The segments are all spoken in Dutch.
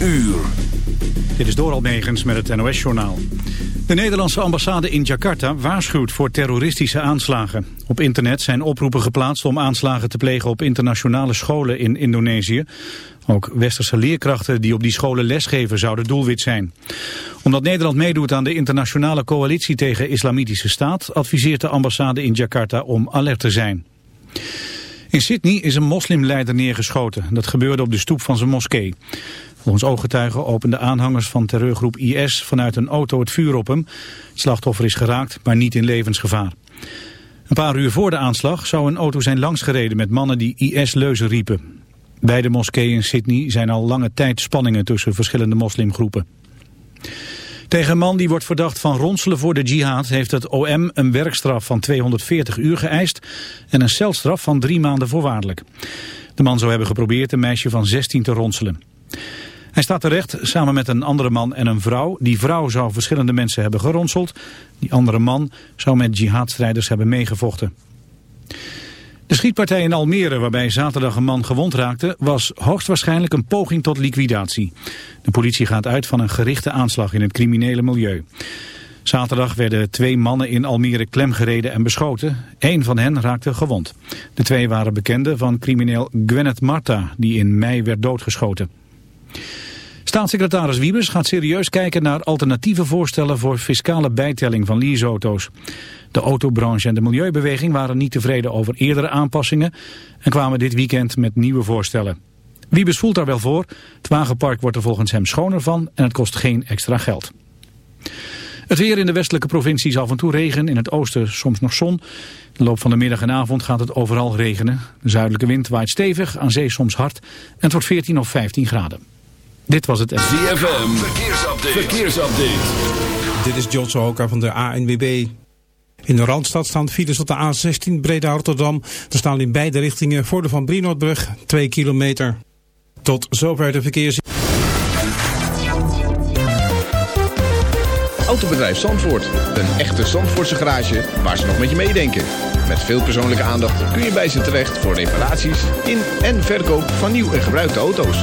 uur. Dit is Doral Megens met het NOS-journaal. De Nederlandse ambassade in Jakarta waarschuwt voor terroristische aanslagen. Op internet zijn oproepen geplaatst om aanslagen te plegen op internationale scholen in Indonesië. Ook westerse leerkrachten die op die scholen lesgeven zouden doelwit zijn. Omdat Nederland meedoet aan de internationale coalitie tegen islamitische staat... adviseert de ambassade in Jakarta om alert te zijn. In Sydney is een moslimleider neergeschoten. Dat gebeurde op de stoep van zijn moskee. Volgens ooggetuigen openden aanhangers van terreurgroep IS vanuit een auto het vuur op hem. Het slachtoffer is geraakt, maar niet in levensgevaar. Een paar uur voor de aanslag zou een auto zijn langsgereden met mannen die IS-leuzen riepen. Bij de moskee in Sydney zijn al lange tijd spanningen tussen verschillende moslimgroepen. Tegen een man die wordt verdacht van ronselen voor de jihad... heeft het OM een werkstraf van 240 uur geëist... en een celstraf van drie maanden voorwaardelijk. De man zou hebben geprobeerd een meisje van 16 te ronselen. Hij staat terecht samen met een andere man en een vrouw. Die vrouw zou verschillende mensen hebben geronseld. Die andere man zou met jihadstrijders hebben meegevochten. De schietpartij in Almere, waarbij zaterdag een man gewond raakte, was hoogstwaarschijnlijk een poging tot liquidatie. De politie gaat uit van een gerichte aanslag in het criminele milieu. Zaterdag werden twee mannen in Almere klemgereden en beschoten. Eén van hen raakte gewond. De twee waren bekenden van crimineel Gwennet Marta, die in mei werd doodgeschoten. Staatssecretaris Wiebes gaat serieus kijken naar alternatieve voorstellen voor fiscale bijtelling van leaseauto's. De autobranche en de milieubeweging waren niet tevreden over eerdere aanpassingen en kwamen dit weekend met nieuwe voorstellen. Wiebes voelt daar wel voor. Het wagenpark wordt er volgens hem schoner van en het kost geen extra geld. Het weer in de westelijke provincies af en toe regen, in het oosten soms nog zon. In de loop van de middag en avond gaat het overal regenen. De zuidelijke wind waait stevig, aan zee soms hard en het wordt 14 of 15 graden. Dit was het... ZFM, verkeersupdate. verkeersupdate. Dit is John Sohoka van de ANWB. In de Randstad staan files op de A16 Breda-Rotterdam. Er staan in beide richtingen voor de Van Brienoordbrug 2 kilometer. Tot zover de verkeers... Autobedrijf Zandvoort. Een echte Zandvoortse garage waar ze nog met je meedenken. Met veel persoonlijke aandacht kun je bij ze terecht voor reparaties in en verkoop van nieuw en gebruikte auto's.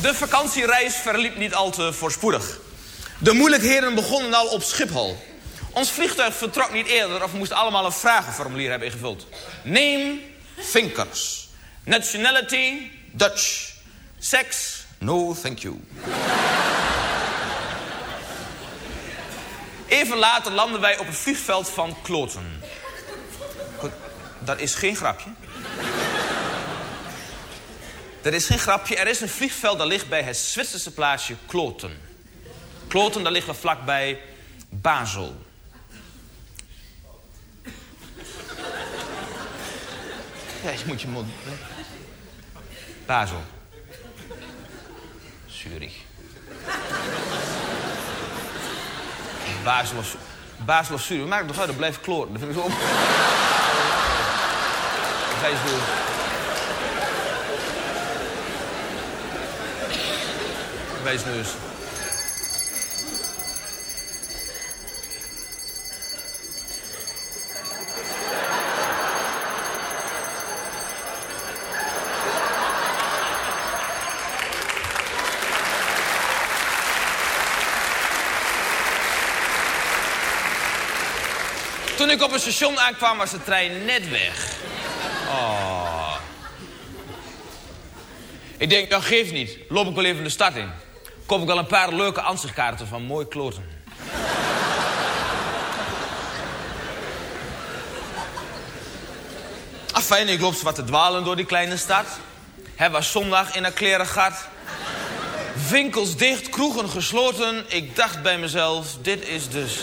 De vakantiereis verliep niet al te voorspoedig. De moeilijkheden begonnen al op Schiphol. Ons vliegtuig vertrok niet eerder of moesten allemaal een vragenformulier hebben ingevuld. Name, Vinkers. Nationality, Dutch. Sex, no thank you. Even later landen wij op het vliegveld van Kloten. Dat is geen grapje. Dat is geen grapje. Er is een vliegveld dat ligt bij het Zwitserse plaatsje Kloten. Kloten, daar liggen we vlakbij Basel. Ja, je moet je mond... Basel. Zurich. Basel of, Basel of Zurich. Maak het nog uit, dat blijft kloten. Dat vind ik zo op. Wees nu eens. Toen ik op het station aankwam, was de trein net weg. Oh. Ik denk, nou, dat geeft niet. Loop ik wel even de start in. Koop ik wel een paar leuke ansichtkaarten van mooi kloten. Afijn, ik loop wat te dwalen door die kleine stad. Het was zondag in een klerengat. Winkels dicht, kroegen gesloten. Ik dacht bij mezelf, dit is dus...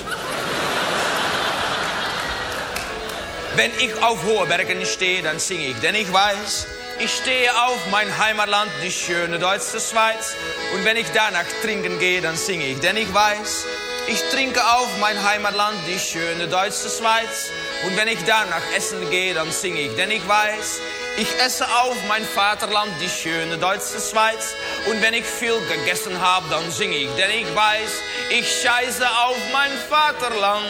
Wenn ich auf Bergen stehe, dann singe ich, denn ich weiß, ich stehe auf mein Heimatland, die schöne deutsche Schweiz. Und wenn ich danach trinken gehe, dann singe ich, denn ich weiß, ich trinke auf mein Heimatland, die schöne deutsche Schweiz. Und wenn ich danach essen gehe, dann singe ich, denn ich weiß, ich esse auf mein Vaterland, die schöne deutsche Schweiz. Und wenn ich viel gegessen habe, dann singe ich, denn ich weiß, ich scheiße auf mein Vaterland,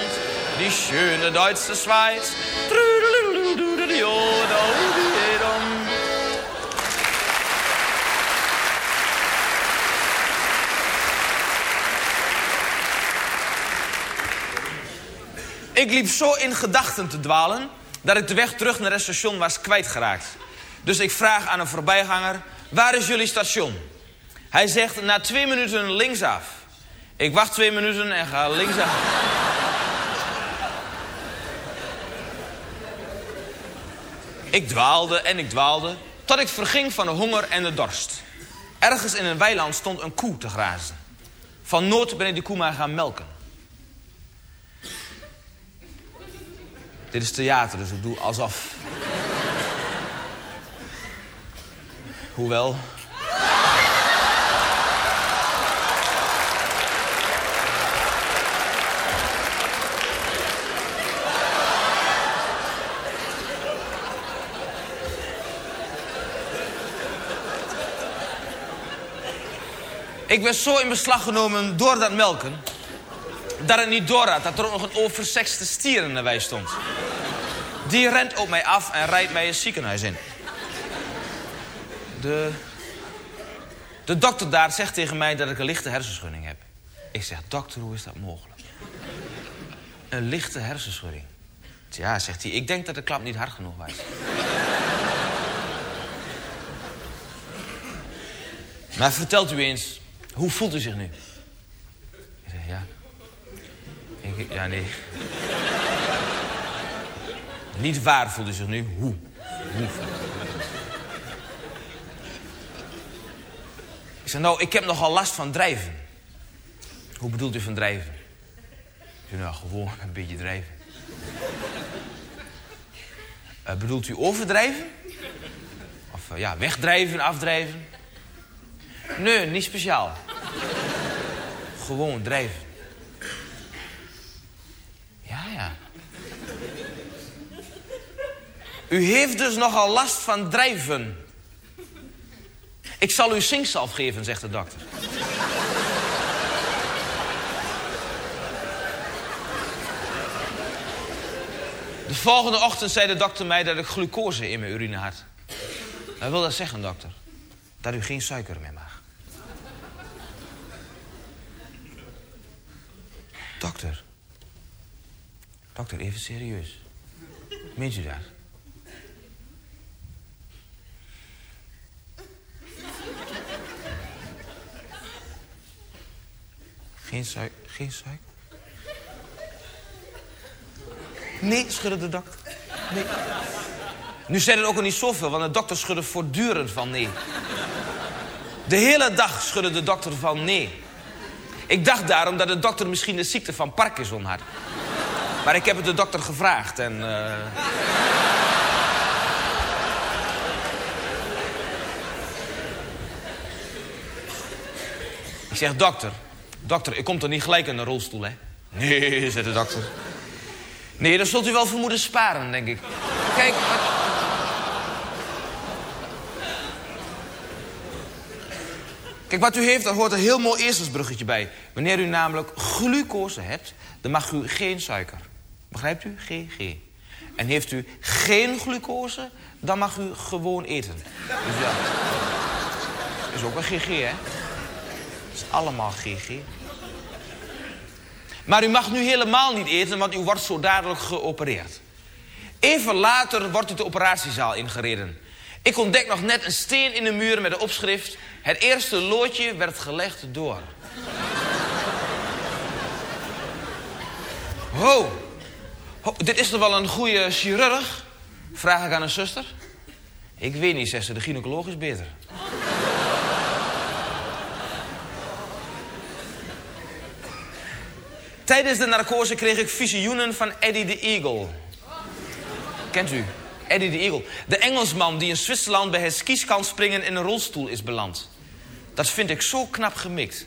die schöne deutsche Schweiz. Ik liep zo in gedachten te dwalen dat ik de weg terug naar het station was kwijtgeraakt. Dus ik vraag aan een voorbijganger, waar is jullie station? Hij zegt, na twee minuten linksaf. Ik wacht twee minuten en ga linksaf. ik dwaalde en ik dwaalde, tot ik verging van de honger en de dorst. Ergens in een weiland stond een koe te grazen. Van nood ben ik die koe maar gaan melken. Dit is theater, dus ik doe alsof. Hoewel. Ik werd zo in beslag genomen door dat melken... dat het niet doorraad dat er ook nog een oversexte stier in de wei stond. Die rent op mij af en rijdt mij het ziekenhuis in. De, de dokter daar zegt tegen mij dat ik een lichte hersenschudding heb. Ik zeg, dokter, hoe is dat mogelijk? Een lichte hersenschudding. Tja, zegt hij, ik denk dat de klap niet hard genoeg was. Maar vertelt u eens, hoe voelt u zich nu? Ik zeg, ja. Ik, ja, nee. Niet waar voelt u zich nu, hoe? Hoe? Ik zeg, nou, ik heb nogal last van drijven. Hoe bedoelt u van drijven? Ik zeg, nou, gewoon een beetje drijven. Eh, bedoelt u overdrijven? Of eh, ja, wegdrijven, afdrijven? Nee, niet speciaal. Gewoon drijven. U heeft dus nogal last van drijven. Ik zal u zinkzalf geven, zegt de dokter. De volgende ochtend zei de dokter mij dat ik glucose in mijn urine had. Wat wil dat zeggen, dokter? Dat u geen suiker meer mag. Dokter. Dokter, even serieus. Meent u dat? Geen suiker? Geen suiker? Nee, schudde de dokter. Nee. Nu zei het ook al niet zoveel, want de dokter schudde voortdurend van nee. De hele dag schudde de dokter van nee. Ik dacht daarom dat de dokter misschien de ziekte van Parkinson had. Maar ik heb het de dokter gevraagd en... eh, Ik zeg, dokter, dokter, ik kom er niet gelijk in een rolstoel, hè? Nee, zei de dokter. Nee, dan zult u wel vermoeden sparen, denk ik. Kijk, wat... Kijk, wat u heeft, daar hoort een heel mooi eerstensbruggetje bij. Wanneer u namelijk glucose hebt, dan mag u geen suiker. Begrijpt u? GG. En heeft u geen glucose, dan mag u gewoon eten. Dus ja. is ook een GG, hè? Is allemaal GG. Maar u mag nu helemaal niet eten, want u wordt zo dadelijk geopereerd. Even later wordt u de operatiezaal ingereden. Ik ontdek nog net een steen in de muur met de opschrift... Het eerste loodje werd gelegd door. Ho dit is toch wel een goede chirurg? Vraag ik aan een zuster. Ik weet niet, zegt ze, de gynaecoloog is beter. Tijdens de narcose kreeg ik visioenen van Eddie the Eagle. Kent u? Eddie the Eagle. De Engelsman die in Zwitserland bij het skis kan springen in een rolstoel is beland. Dat vind ik zo knap gemikt.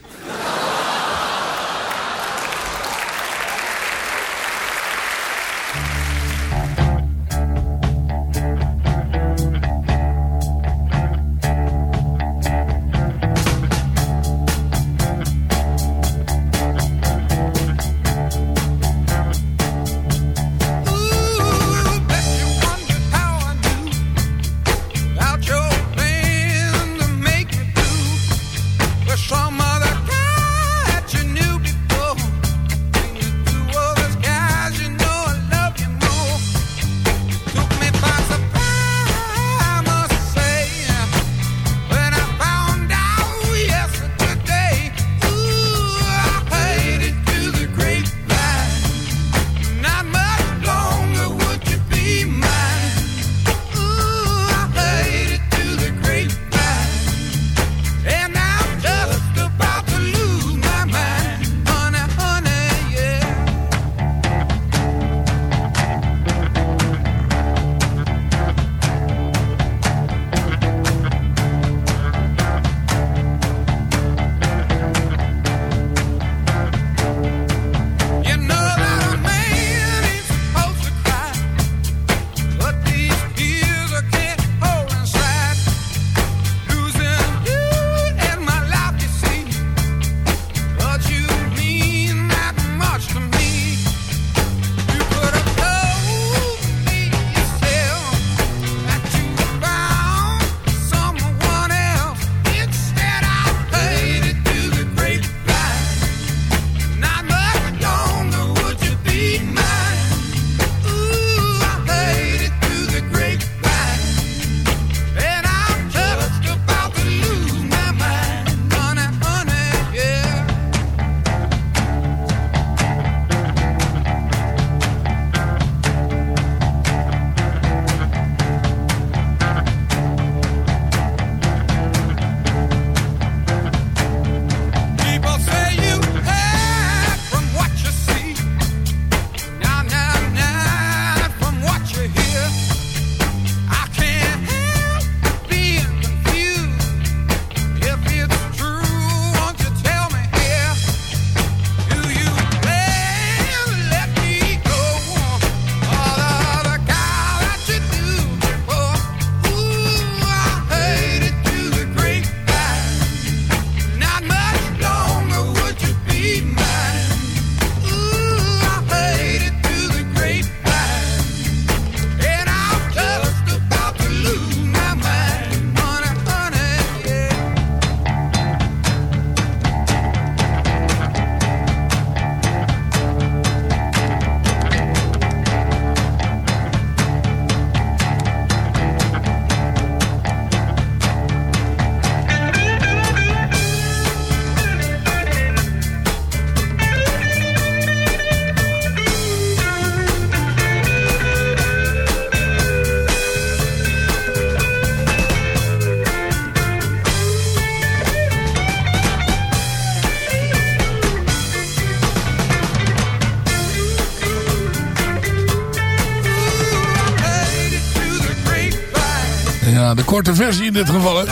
Korte versie in dit geval. Hè.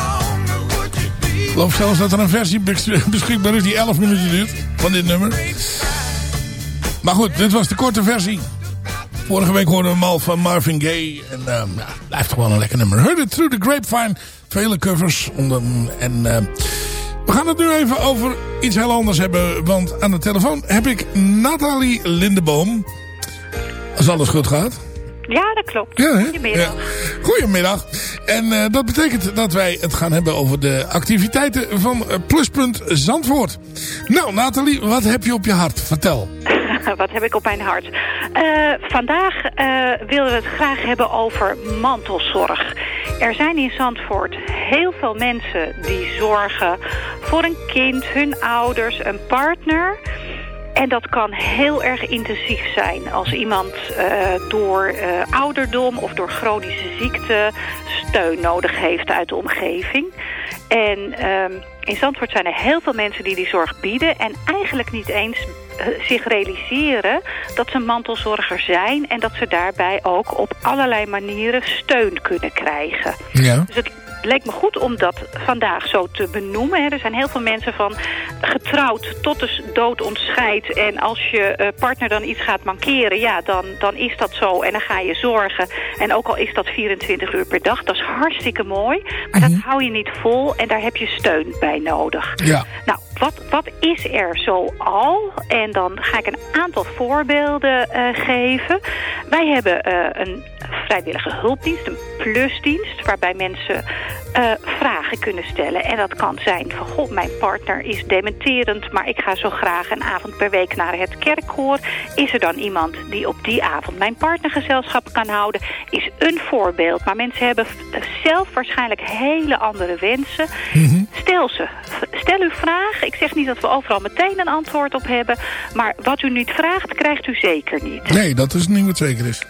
Ik geloof zelfs dat er een versie bes- beschikbaar is die 11 minuten duurt. Van dit nummer. Maar goed, dit was de korte versie. Vorige week hoorden we hem al van Marvin Gaye. En ehm, ja, blijft wel een lekker nummer. Heard it through the grapevine. Vele covers. Onder, en ehm, we gaan het nu even over iets heel anders hebben. Want aan de telefoon heb ik Nathalie Lindeboom. Als alles goed gaat. Ja, dat klopt. Ja? Goedemiddag. Ja. Goedemiddag. En eh, dat betekent dat wij het gaan hebben over de activiteiten van eh, Pluspunt Zandvoort. Nou, Nathalie, wat heb je op je hart? Vertel. wat heb ik op mijn hart? Eh, vandaag eh, willen we het graag hebben over mantelzorg. Er zijn in Zandvoort heel veel mensen die zorgen voor een kind, hun ouders, een partner... En dat kan heel erg intensief zijn als iemand eh, door eh, ouderdom of door chronische ziekte steun nodig heeft uit de omgeving. En ehm, in Zandvoort zijn er heel veel mensen die die zorg bieden en eigenlijk niet eens eh, zich realiseren dat ze mantelzorger zijn en dat ze daarbij ook op allerlei manieren steun kunnen krijgen. Ja. Dus het leek me goed om dat vandaag zo te benoemen. Hè. Er zijn heel veel mensen van getrouwd tot de dood ontscheidt. En als je eh, partner dan iets gaat mankeren, ja, dan, dan is dat zo. En dan ga je zorgen. En ook al is dat 24 uur per dag, dat is hartstikke mooi. Maar dat hou je niet vol en daar heb je steun bij nodig. Ja. Nou, wat, wat is er zo al? En dan ga ik een aantal voorbeelden eh, geven. Wij hebben eh, een vrijwillige hulpdienst, een plusdienst... waarbij mensen eh, vragen kunnen stellen. En dat kan zijn van, god, mijn partner is dementerend... maar ik ga zo graag een avond per week naar het kerkkoor. Is er dan iemand die op die avond mijn partner gezelschap kan houden? Is een voorbeeld. Maar mensen hebben zelf waarschijnlijk hele andere wensen. Stel ze. Stel uw vraag. Ik zeg niet dat we overal meteen een antwoord op hebben. Maar wat u niet vraagt, krijgt u zeker niet. Nee, dat is niet wat zeker is.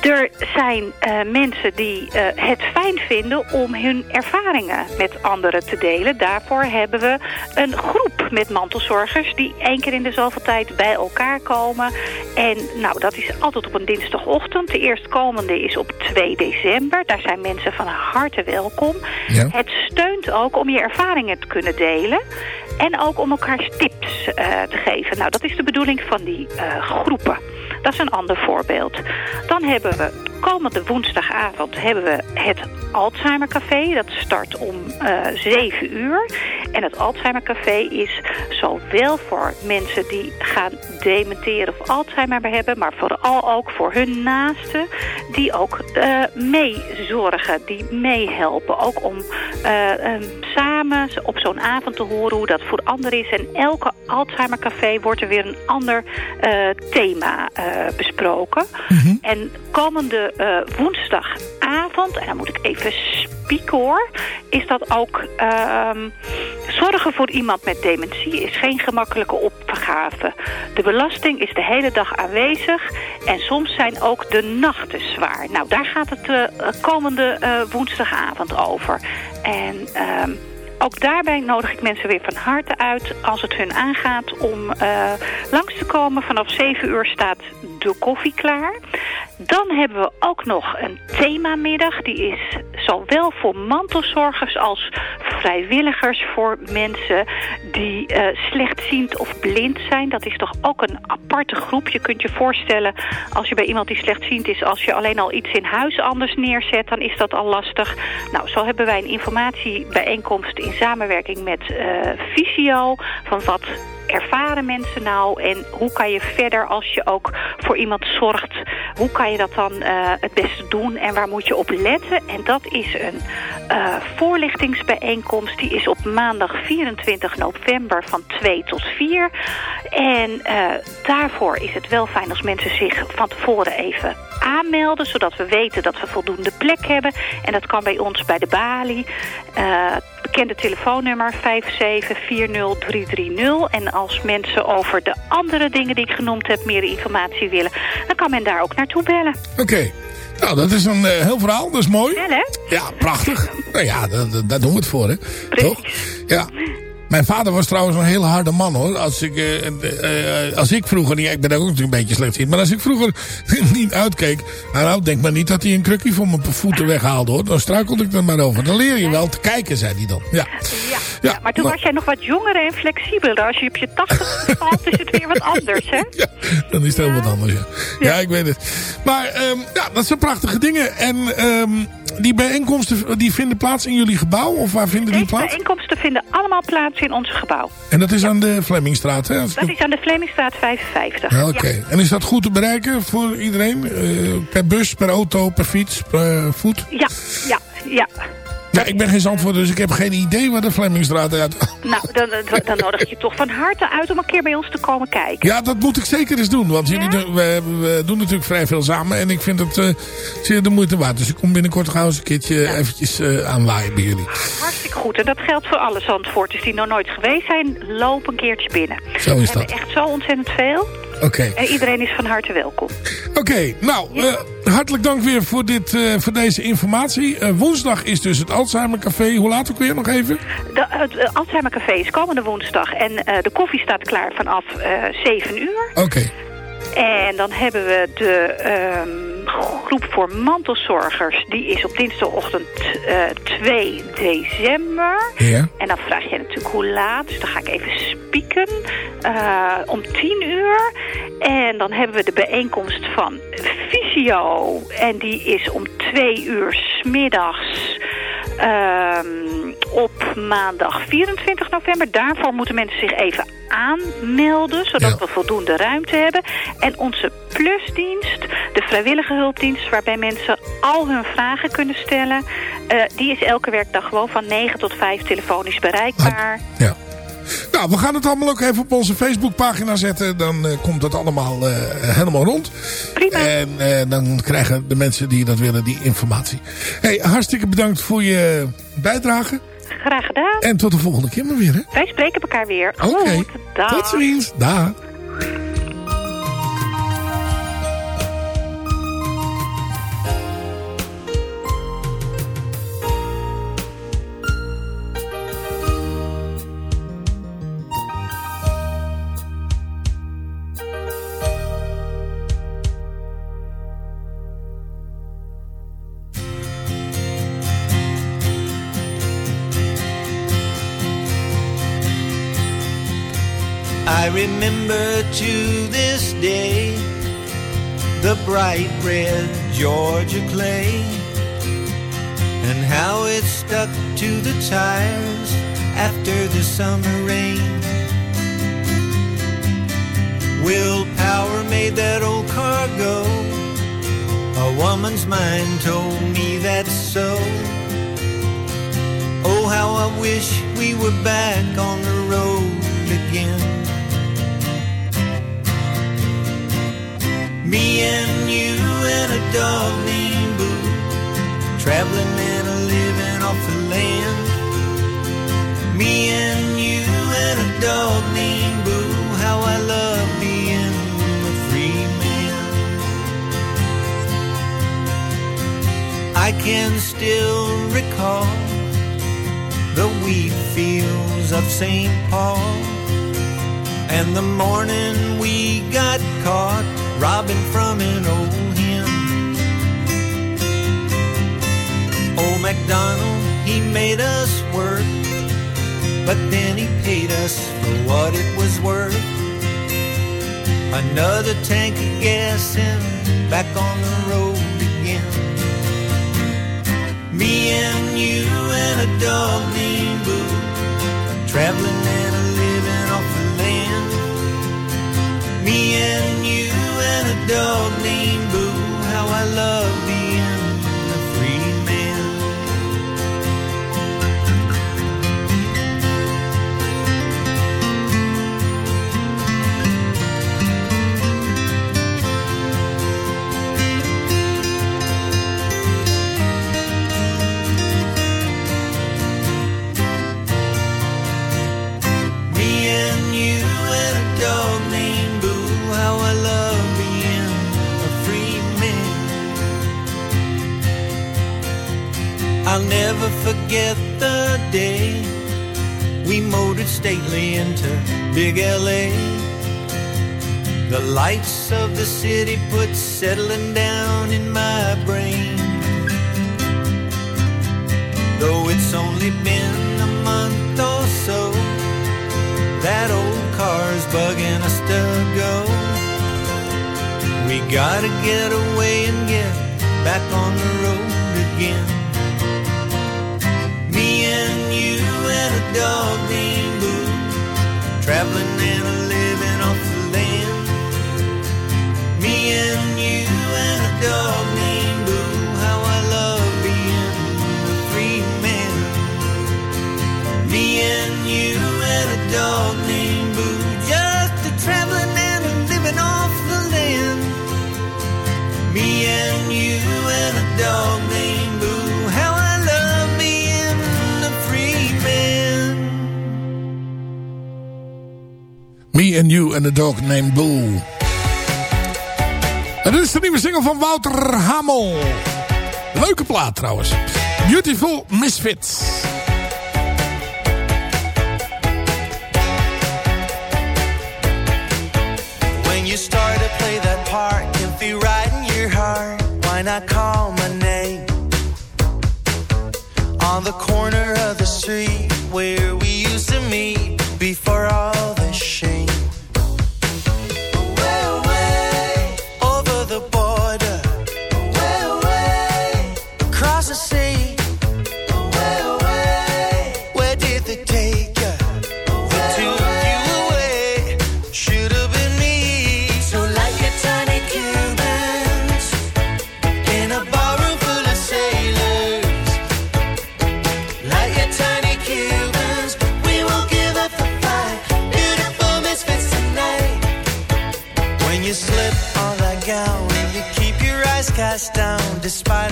Er zijn eh, mensen die eh, het fijn vinden om hun ervaringen met anderen te delen. Daarvoor hebben we een groep met mantelzorgers die één keer in de zoveel tijd bij elkaar komen. En nou, dat is altijd op een dinsdagochtend. De eerstkomende is op 2 december. Daar zijn mensen van harte welkom. Ja. Het steunt ook om je ervaringen te kunnen delen. En ook om elkaar tips eh, te geven. Nou, dat is de bedoeling van die groepen. Dat is een ander voorbeeld. Dan hebben we komende woensdagavond hebben we het Alzheimer Café. Dat start om eh 7 uur. En het Alzheimer Café is zowel voor mensen die gaan dementeren of Alzheimer hebben... maar vooral ook voor hun naasten die ook eh, meezorgen, die meehelpen. Ook om eh, ehm, samen op zo'n avond te horen hoe dat voor anderen is. En elke Alzheimer Café wordt er weer een ander thema besproken. En komende eh, woensdagavond, en dan moet ik even spieken hoor, is dat ook ehm, zorgen voor iemand met dementie is geen gemakkelijke opgave. De belasting is de hele dag aanwezig en soms zijn ook de nachten zwaar. Nou, daar gaat het eh, komende eh, woensdagavond over. En ehm, ook daarbij nodig ik mensen weer van harte uit als het hun aangaat om langs te komen. Vanaf 7 uur staat de koffie klaar. Dan hebben we ook nog een themamiddag. Die is zowel voor mantelzorgers als vrijwilligers voor mensen die eh, slechtziend of blind zijn. Dat is toch ook een aparte groep. Je kunt je voorstellen als je bij iemand die slechtziend is... als je alleen al iets in huis anders neerzet, dan is dat al lastig. Nou, zo hebben wij een informatiebijeenkomst in samenwerking met eh Visio... van wat ervaren mensen nou en hoe kan je verder als je ook voor iemand zorgt, hoe kan je dat dan eh, het beste doen en waar moet je op letten? En dat is een eh, voorlichtingsbijeenkomst, die is op maandag 24 november van 2 tot 4. En eh, daarvoor is het wel fijn als mensen zich van tevoren even aanmelden, zodat we weten dat we voldoende plek hebben. En dat kan bij ons bij de balie. Bekende telefoonnummer 5740330. En als mensen over de andere dingen die ik genoemd heb meer informatie willen, dan kan men daar ook naartoe bellen. Oké. Nou, dat is een eh, heel verhaal. Dat is mooi. Wel hè? Ja, prachtig. Nou ja, daar, doen we het voor, hè. Toch? Ja. Mijn vader was trouwens een heel harde man, hoor. Als ik, eh, eh, als ik vroeger niet... Ik ben ook natuurlijk een beetje slechtziend. Maar als ik vroeger niet uitkeek... Nou, nou, denk maar niet dat hij een krukje voor mijn voeten weghaalde, hoor. Dan struikelde ik er maar over. Dan leer je wel te kijken, zei hij dan. Ja. Ja, ja, maar toen was jij nog wat jonger en flexibeler. Als je op je 80 valt, is het weer wat anders, hè? Dan is het heel wat anders, ja. Ja, ik weet het. Maar ehm, ja, dat zijn prachtige dingen. En ehm, die bijeenkomsten die vinden plaats in jullie gebouw? Of waar vinden die plaats? bijeenkomsten vinden allemaal plaats in ons gebouw. En dat is aan de Flemmingstraat, hè? Dat is aan de Vlemingstraat 55. Ja, Oké. En is dat goed te bereiken voor iedereen? Eh, per bus, per auto, per fiets, per voet? Ja, ja, ja. Ja, ik ben geen zandvoort, dus ik heb geen idee waar de Flemmingstraat uit... Nou, dan, dan, nodig ik je toch van harte uit om een keer bij ons te komen kijken. Ja, dat moet ik zeker eens doen. Want jullie doen, we, we doen natuurlijk vrij veel samen. En ik vind het eh, zeer de moeite waard. Dus ik kom binnenkort gauw eens een keertje eventjes eh, aanwaaien bij jullie. Hartstikke goed. En dat geldt voor alle Zandvoorters die nog nooit geweest zijn. Loop een keertje binnen. Zo is We dat. hebben echt zo ontzettend veel. Oké. En iedereen is van harte welkom. Oké, nou, eh, hartelijk dank weer voor, dit, eh, voor deze informatie. Eh, woensdag is dus het Alzheimer Café. Hoe laat ook weer nog even? De, het Alzheimer Café is komende woensdag. En de koffie staat klaar vanaf eh 7 uur. Oké. En dan hebben we de ehm, groep voor mantelzorgers. Die is op dinsdagochtend eh 2 december. Ja. En dan vraag je natuurlijk hoe laat. Dus dan ga ik even spieken. Eh, om 10 uur. En dan hebben we de bijeenkomst van Visio. En die is om 2 uur smiddags. ehm op maandag 24 november. Daarvoor moeten mensen zich even aanmelden, zodat we voldoende ruimte hebben. En onze plusdienst, de vrijwillige hulpdienst, waarbij mensen al hun vragen kunnen stellen, eh, die is elke werkdag gewoon van 9 tot 5 telefonisch bereikbaar. Ja. Nou, we gaan het allemaal ook even op onze Facebookpagina zetten. Dan eh, komt het allemaal eh, helemaal rond. Prima. En dan krijgen de mensen die dat willen die informatie. Hey, hartstikke bedankt voor je bijdrage. Graag gedaan. En tot de volgende keer maar weer. Hè? Wij spreken elkaar weer. Oké. Tot ziens. Dag. I remember to this day the bright red Georgia clay and how it stuck to the tires after the summer rain. Willpower made that old car go. A woman's mind told me that's so. Oh, how I wish we were back on the road again. Me and you and a dog named Boo, traveling and a living off the land. Me and you and a dog named Boo, how I love being a free man. I can still recall the wheat fields of St. Paul and the morning we got caught robbing from an old hymn. Old MacDonald, he made us work, but then he paid us for what it was worth. Another tank of gas and back on the road again. Me and you and a dog named Boo, traveling and living off the land. Me and you dog named Boo, how I love I'll never forget the day we motored stately into Big LA. The lights of the city put settling down in my brain. Though it's only been a month or so, that old car's bugging us to go. We gotta get away and get back on the road again you and a dog named Boo, traveling and a living off the land. Me and you and a dog named Boo, how I love being a free man. Me and you and a dog named Boo, just a traveling and a living off the land. Me and you and a dog. Me and You and a Dog Named Boo En dit is de nieuwe single van Wouter Hamel. Leuke plaat trouwens. Beautiful Misfits. When you start to play that part, if you right in your heart. Why not call my name? On the corner of the street where we despite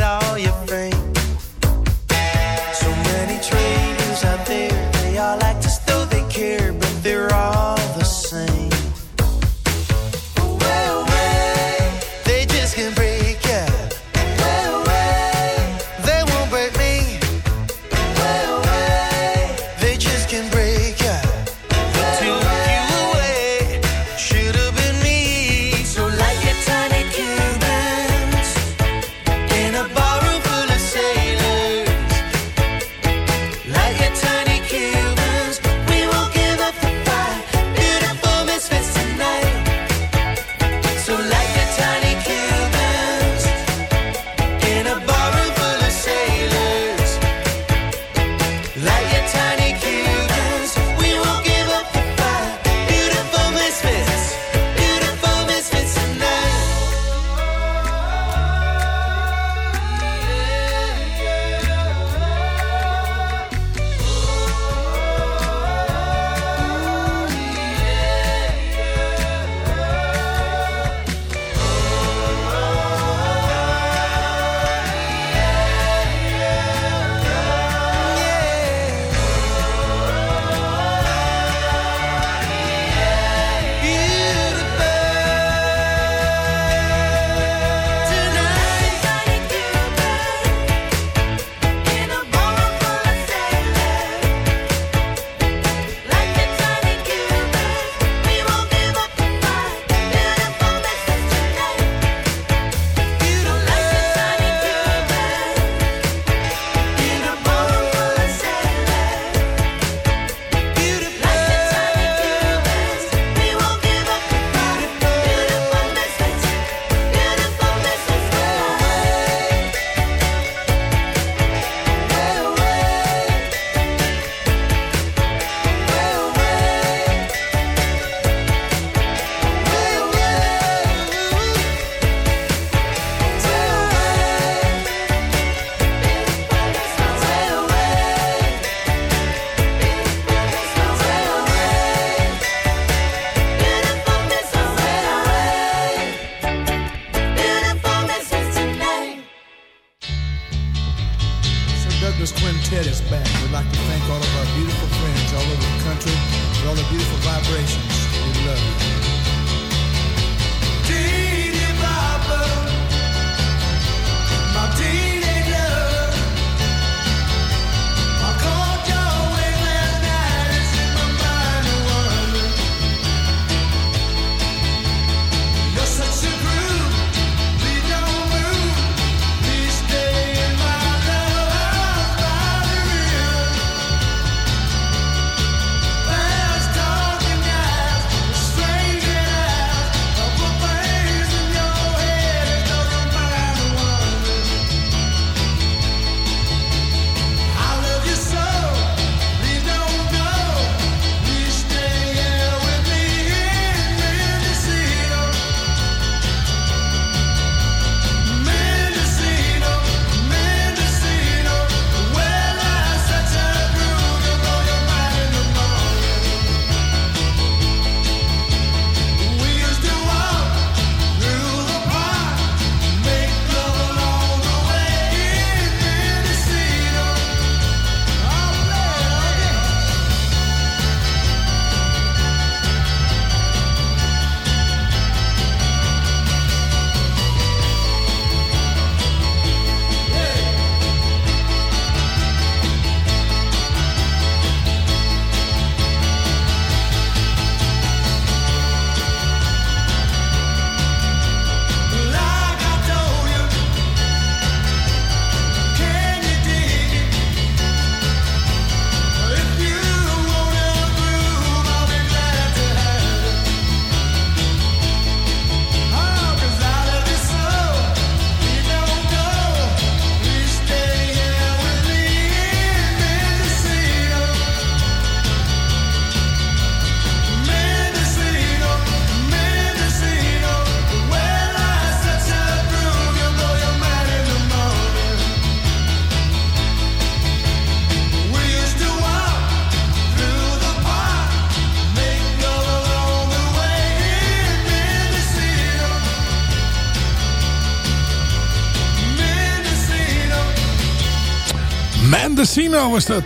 Was dat.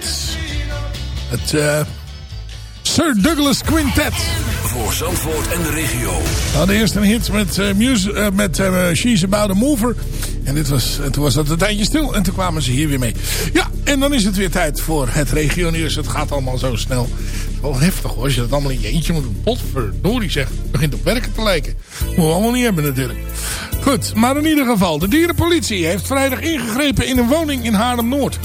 Het eh, Sir Douglas Quintet. Voor Zandvoort en de regio. We hadden eerst een hit met, eh, muse- eh, met She's About a Mover. En dit was, en toen was dat een tijdje stil. En toen kwamen ze hier weer mee. Ja, en dan is het weer tijd voor het regionieuws. Het gaat allemaal zo snel. Het is wel heftig hoor. Als je dat allemaal in je eentje moet. Potverdorie zegt. Het begint op werken te lijken. Moeten we allemaal niet hebben natuurlijk. Goed, maar in ieder geval. De dierenpolitie heeft vrijdag ingegrepen in een woning in Haarlem-Noord.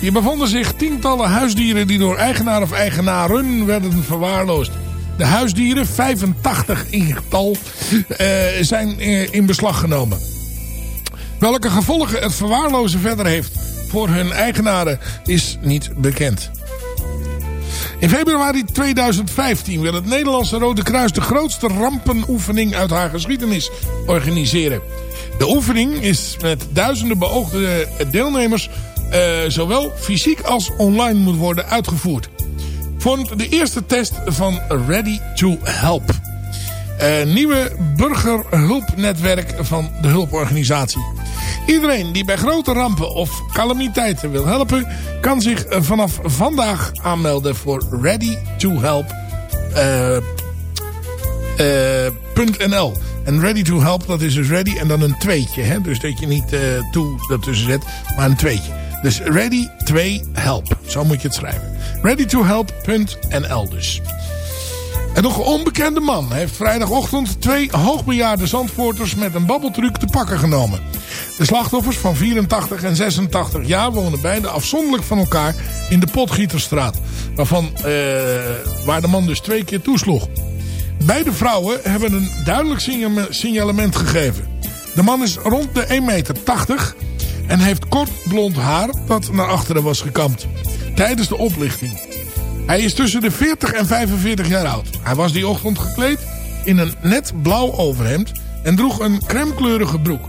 Hier bevonden zich tientallen huisdieren die door eigenaar of eigenaren werden verwaarloosd. De huisdieren, 85 in getal, eh, zijn eh, in beslag genomen. Welke gevolgen het verwaarlozen verder heeft voor hun eigenaren is niet bekend. In februari 2015 wil het Nederlandse Rode Kruis de grootste rampenoefening uit haar geschiedenis organiseren. De oefening is met duizenden beoogde deelnemers eh, zowel fysiek als online moet worden uitgevoerd. Vormt de eerste test van Ready to Help. Een nieuwe burgerhulpnetwerk van de hulporganisatie. Iedereen die bij grote rampen of calamiteiten wil helpen... kan zich eh, vanaf vandaag aanmelden voor Ready to Help. eh, eh, .nl. En ready to help, dat is dus ready en dan een tweetje. Hè? Dus dat je niet eh toe ertussen zet, maar een tweetje. Dus ready 2 help. Zo moet je het schrijven. Ready to help.nl dus. En nog een onbekende man heeft vrijdagochtend twee hoogbejaarde zandvoorters met een babbeltruc te pakken genomen. De slachtoffers van 84 en 86 jaar wonen beide afzonderlijk van elkaar in de Potgieterstraat. Waarvan, eh, waar de man dus twee keer toesloeg. Beide vrouwen hebben een duidelijk signale- signalement gegeven. De man is rond de 1,80 meter en heeft kort blond haar dat naar achteren was gekamd. Tijdens de oplichting. Hij is tussen de 40 en 45 jaar oud. Hij was die ochtend gekleed in een net blauw overhemd en droeg een crèmekleurige broek.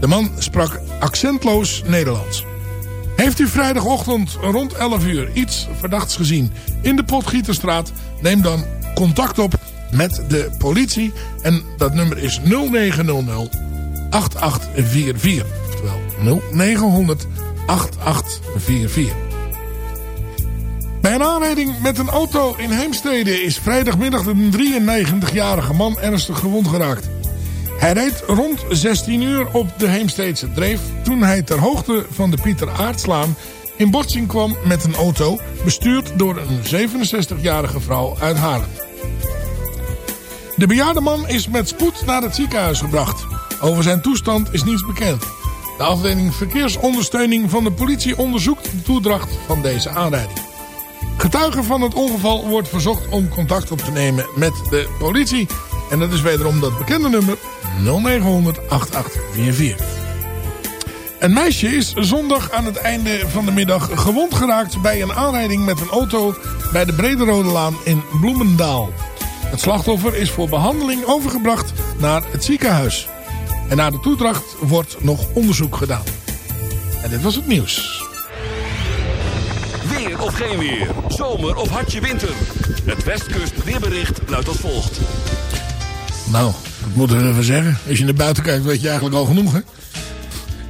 De man sprak accentloos Nederlands. Heeft u vrijdagochtend rond 11 uur iets verdachts gezien in de Potgieterstraat? Neem dan contact op met de politie. En dat nummer is 0900 8844. Oftewel 0900 8844. Bij een aanrijding met een auto in Heemstede is vrijdagmiddag een 93-jarige man ernstig gewond geraakt. Hij reed rond 16 uur op de Heemsteedse Dreef toen hij ter hoogte van de Pieter Aartslaan in botsing kwam met een auto bestuurd door een 67-jarige vrouw uit Haarlem. De bejaarde man is met spoed naar het ziekenhuis gebracht. Over zijn toestand is niets bekend. De afdeling verkeersondersteuning van de politie onderzoekt de toedracht van deze aanrijding. Getuigen van het ongeval wordt verzocht om contact op te nemen met de politie. En dat is wederom dat bekende nummer 0900 8844. Een meisje is zondag aan het einde van de middag gewond geraakt bij een aanrijding met een auto bij de Brederode Laan in Bloemendaal. Het slachtoffer is voor behandeling overgebracht naar het ziekenhuis. En naar de toedracht wordt nog onderzoek gedaan. En dit was het nieuws. Weer of geen weer. Zomer of hartje winter. Het Westkust weerbericht luidt als volgt. Nou, dat moet ik even zeggen. Als je naar buiten kijkt weet je eigenlijk al genoeg hè.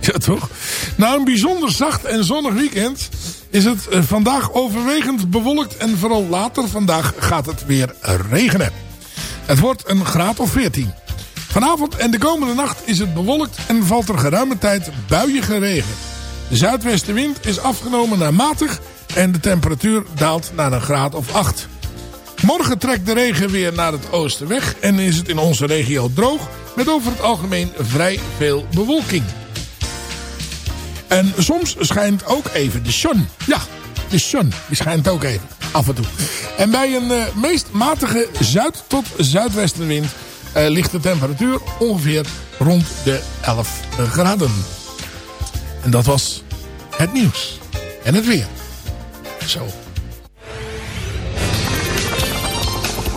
Ja toch? Na een bijzonder zacht en zonnig weekend is het eh, vandaag overwegend bewolkt en vooral later vandaag gaat het weer regenen. Het wordt een graad of 14. Vanavond en de komende nacht is het bewolkt en valt er geruime tijd buiige regen. De zuidwestenwind is afgenomen naar matig en de temperatuur daalt naar een graad of 8. Morgen trekt de regen weer naar het oosten weg en is het in onze regio droog met over het algemeen vrij veel bewolking. En soms schijnt ook even de zon. Ja, de zon. Schijnt ook even. Af en toe. En bij een eh, meest matige zuid- tot zuidwestenwind ligt de temperatuur ongeveer rond de 11 graden. En dat was het nieuws. En het weer. Zo.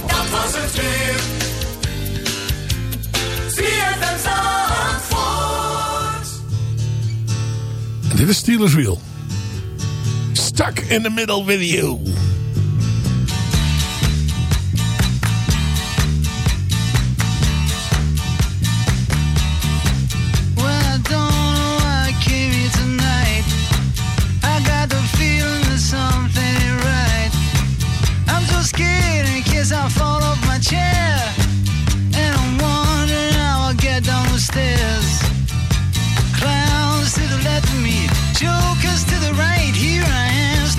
Dat was het weer. En dit is Steelers Wheel. Stuck in the middle with you.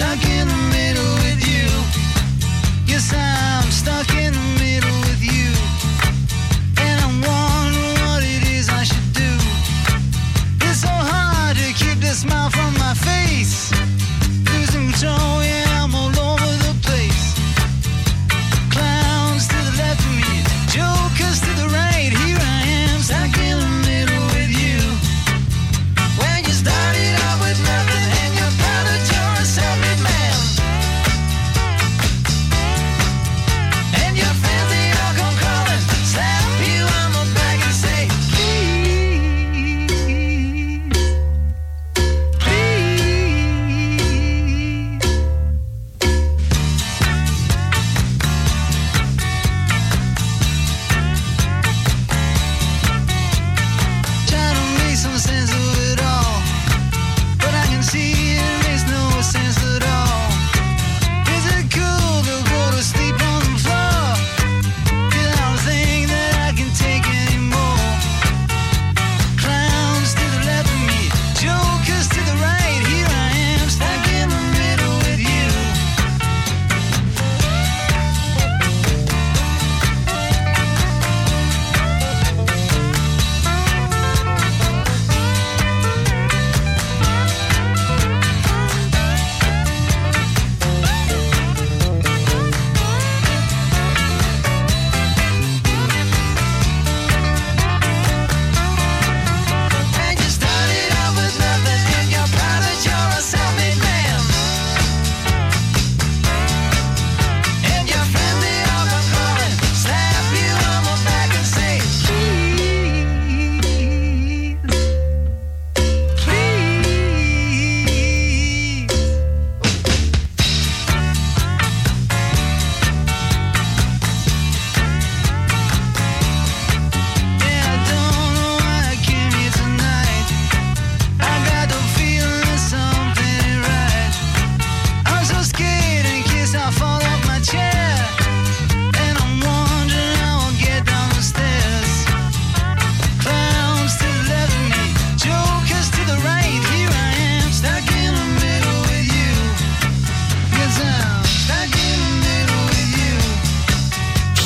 again.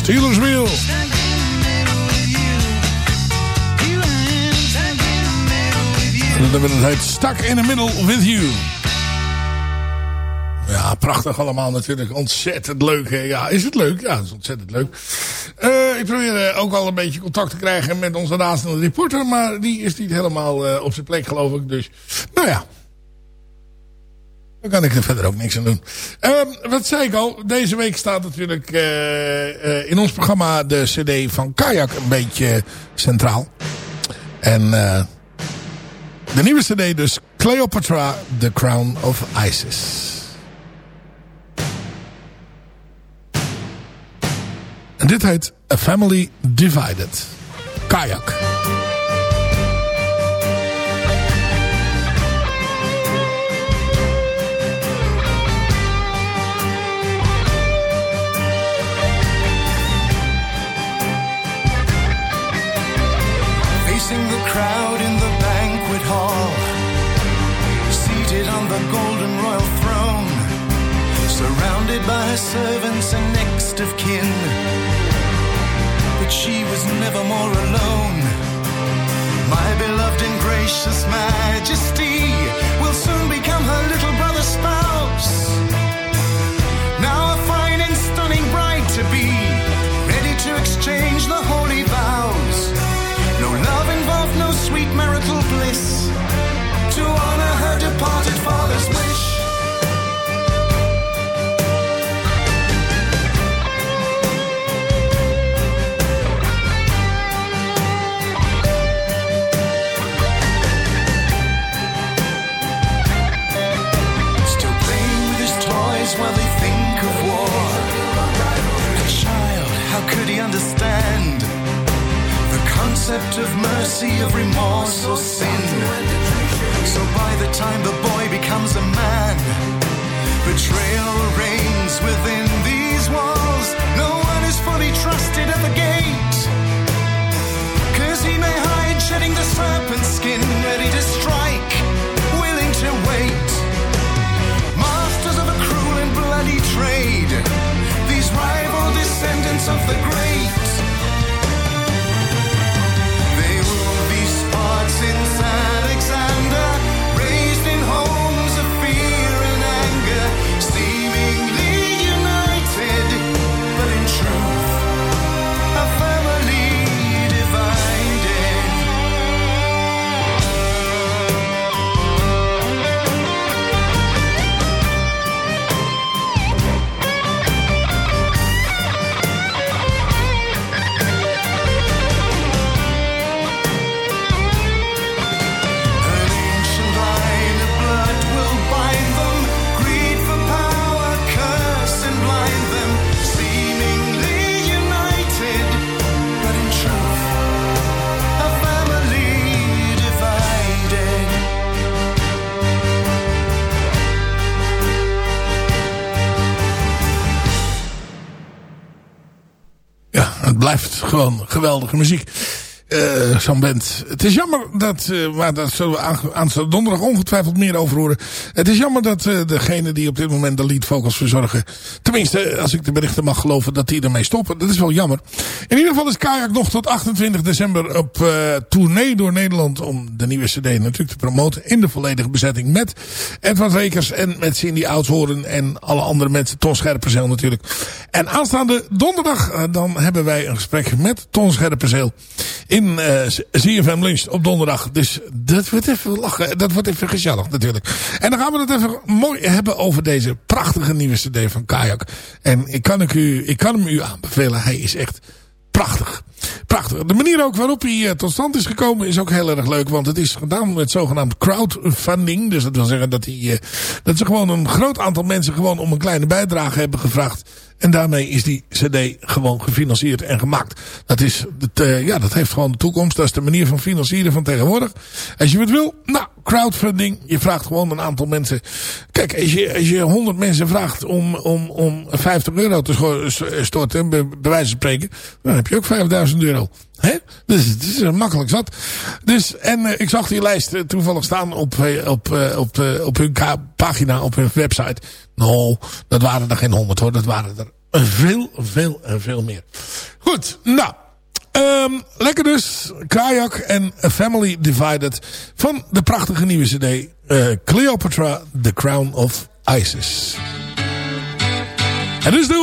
Steelerswheel. En dan hebben we het Stuck in the Middle with You. Ja, prachtig allemaal natuurlijk. Ontzettend leuk. Hè? Ja, is het leuk? Ja, is ontzettend leuk. Eh, ik probeer eh, ook al een beetje contact te krijgen met onze razende reporter. Maar die is niet helemaal eh, op zijn plek, geloof ik. Dus, nou ja, daar kan ik er verder ook niks aan doen. Ehm, wat zei ik al? Deze week staat natuurlijk eh, eh, in ons programma de cd van Kayak een beetje centraal. En eh, de nieuwe cd dus Cleopatra, The Crown of Isis. En dit heet A Family Divided. Kayak. Crowd in the banquet hall, seated on the golden royal throne, surrounded by servants and next of kin. But she was never more alone. My beloved and gracious majesty will soon become her little brother's spouse. Now a fine and stunning bride to be, ready to exchange of mercy, of remorse or sin. So by the time the boy becomes a man, betrayal reigns within these walls. No one is fully trusted at the gate. Cause he may hide, shedding the serpent skin, ready to strike, willing to wait. Masters of a cruel and bloody trade, these rival descendants of the great. Geweldige muziek. Eh, Zo'n band. Het is jammer dat, eh, maar daar zullen we aan- aanstaande donderdag ongetwijfeld meer over horen. Het is jammer dat eh, degene die op dit moment de lead vocals verzorgen, tenminste als ik de berichten mag geloven, dat die ermee stoppen. Dat is wel jammer. In ieder geval is Kajak nog tot 28 december op tournee door Nederland om de nieuwe cd natuurlijk te promoten in de volledige bezetting met Edward Rekers en met Cindy Oudshoorn en alle andere mensen, Ton Scherpenzeel natuurlijk. En aanstaande donderdag dan hebben wij een gesprek met Ton Scherpenzeel in eh ZFM Lunch op donderdag. Dus dat wordt even lachen. Dat wordt even gezellig natuurlijk. En dan gaan we het even mooi hebben over deze prachtige nieuwe cd van Kajak. En ik kan, ik u, ik kan hem u aanbevelen. Hij is echt prachtig. Prachtig. De manier ook waarop hij eh, tot stand is gekomen is ook heel erg leuk. Want het is gedaan met zogenaamd crowdfunding. Dus dat wil zeggen dat, hij, eh, dat ze gewoon een groot aantal mensen gewoon om een kleine bijdrage hebben gevraagd. En daarmee is die cd gewoon gefinancierd en gemaakt. Dat, is, eh, ja, dat heeft gewoon de toekomst. Dat is de manier van financieren van tegenwoordig. Als je het wil, nou, crowdfunding. Je vraagt gewoon een aantal mensen. Kijk, als je, als je 100 mensen vraagt om, om, om 50 euro te storten, bij, wijze van spreken, dan heb je ook 5000 euro. Hè? Dus het is eh, makkelijk zat. Dus, en eh, ik zag die lijst toevallig staan op, op, op, op hun pagina, op hun website. Nou, dat waren er geen 100 hoor. Dat waren er veel, veel en veel meer. Goed, nou. Ehm, lekker dus. Kayak en Family Divided. Van de prachtige nieuwe cd. eh, Cleopatra, The Crown of Isis. En dus de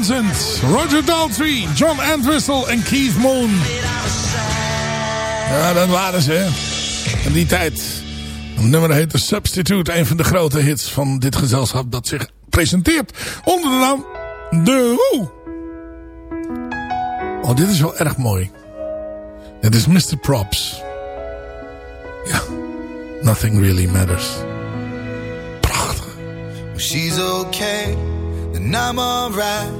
Townsend, Roger Daltrey, John Entwistle en Keith Moon. Ja, dat waren ze. In die tijd. Nummer heette Substitute. Een van de grote hits van dit gezelschap dat zich presenteert onder de naam De Hoe. Oh, dit is wel erg mooi. Dit is Mr. Props. Ja. Nothing really matters. When she's okay, then I'm alright.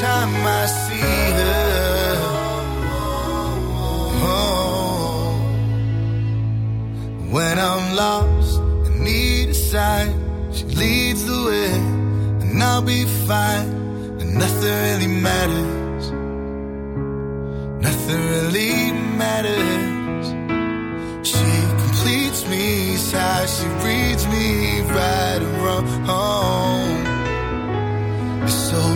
Time I see her. Oh. When I'm lost and need a sign, she leads the way, and I'll be fine. And nothing really matters. Nothing really matters. She completes me, how she reads me right and wrong. It's so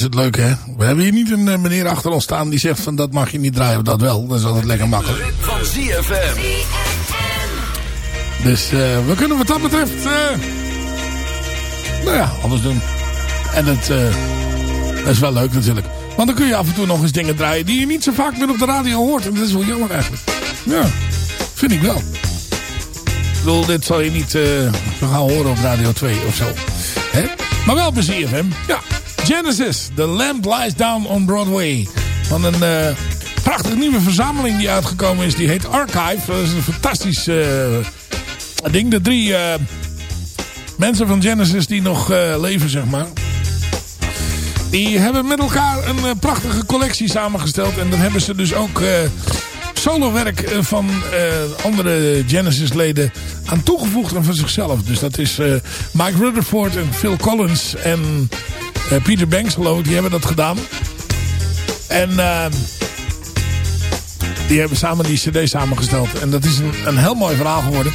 Is het leuke, hè. We hebben hier niet een eh, meneer achter ons staan die zegt van dat mag je niet draaien of dat wel. Dat is altijd lekker makkelijk. Van ZFM. Dus eh, we kunnen wat dat betreft... eh, nou ja, alles doen. En het, dat is wel leuk natuurlijk. Want dan kun je af en toe nog eens dingen draaien die je niet zo vaak meer op de radio hoort. En dat is wel jammer eigenlijk. Ja, vind ik wel. Ik bedoel, dit zal je niet gaan horen op Radio 2 of zo. Hè? Maar wel bij ZFM. Ja, Genesis, The Lamp Lies Down on Broadway. Van een eh prachtige nieuwe verzameling die uitgekomen is. Die heet Archive. Dat is een fantastisch eh, ding. De drie eh, mensen van Genesis die nog leven, zeg maar. Die hebben met elkaar een prachtige collectie samengesteld. En dan hebben ze dus ook solowerk van andere Genesis-leden aan toegevoegd en van zichzelf. Dus dat is Mike Rutherford en Phil Collins en eh, Peter Bangslow. Die hebben dat gedaan. En eh, die hebben samen die cd samengesteld. En dat is een, een heel mooi verhaal geworden.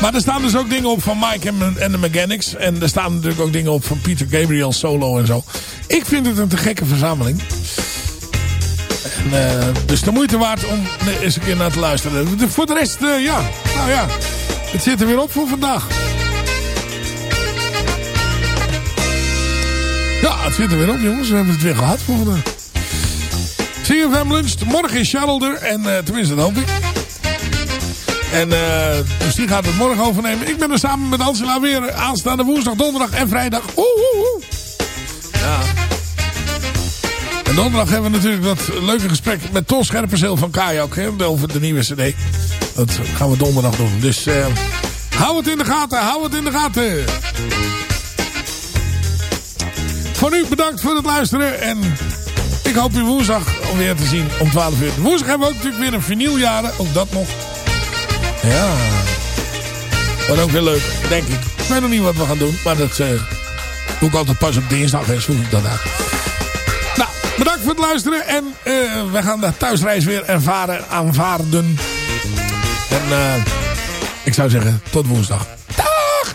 Maar er staan dus ook dingen op van Mike en, de Mechanics. En er staan natuurlijk ook dingen op van Peter Gabriel solo en zo. Ik vind het een te gekke verzameling. En, eh, dus de moeite waard om eens een keer naar te luisteren. Voor de rest, eh, ja. Nou ja, het zit er weer op voor vandaag. Het zit er weer op jongens. We hebben het weer gehad voor vandaag. CFM luncht. Morgen is Charles. En eh, tenminste, dat hoop ik. En eh, dus die gaat het morgen overnemen. Ik ben er samen met Angela weer aanstaande woensdag, donderdag en vrijdag. Oeh, oeh, oeh. Ja. En donderdag hebben we natuurlijk dat leuke gesprek met Ton Scherpenzeel van Kajak. Over de nieuwe cd. Dat gaan we donderdag doen. Dus eh, hou het in de gaten. Hou het in de gaten. Voor nu bedankt voor het luisteren. En ik hoop u woensdag alweer te zien om 12 uur. Woensdag hebben we ook natuurlijk weer een vinyljaren. Ook dat nog. Ja. Wordt ook weer leuk, denk ik. Ik weet nog niet wat we gaan doen. Maar dat eh, doe ik altijd pas op dinsdag. En zoek ik dat. Nou, bedankt voor het luisteren. En eh, we gaan de thuisreis weer ervaren, aanvaarden. En eh, ik zou zeggen, tot woensdag. Dag!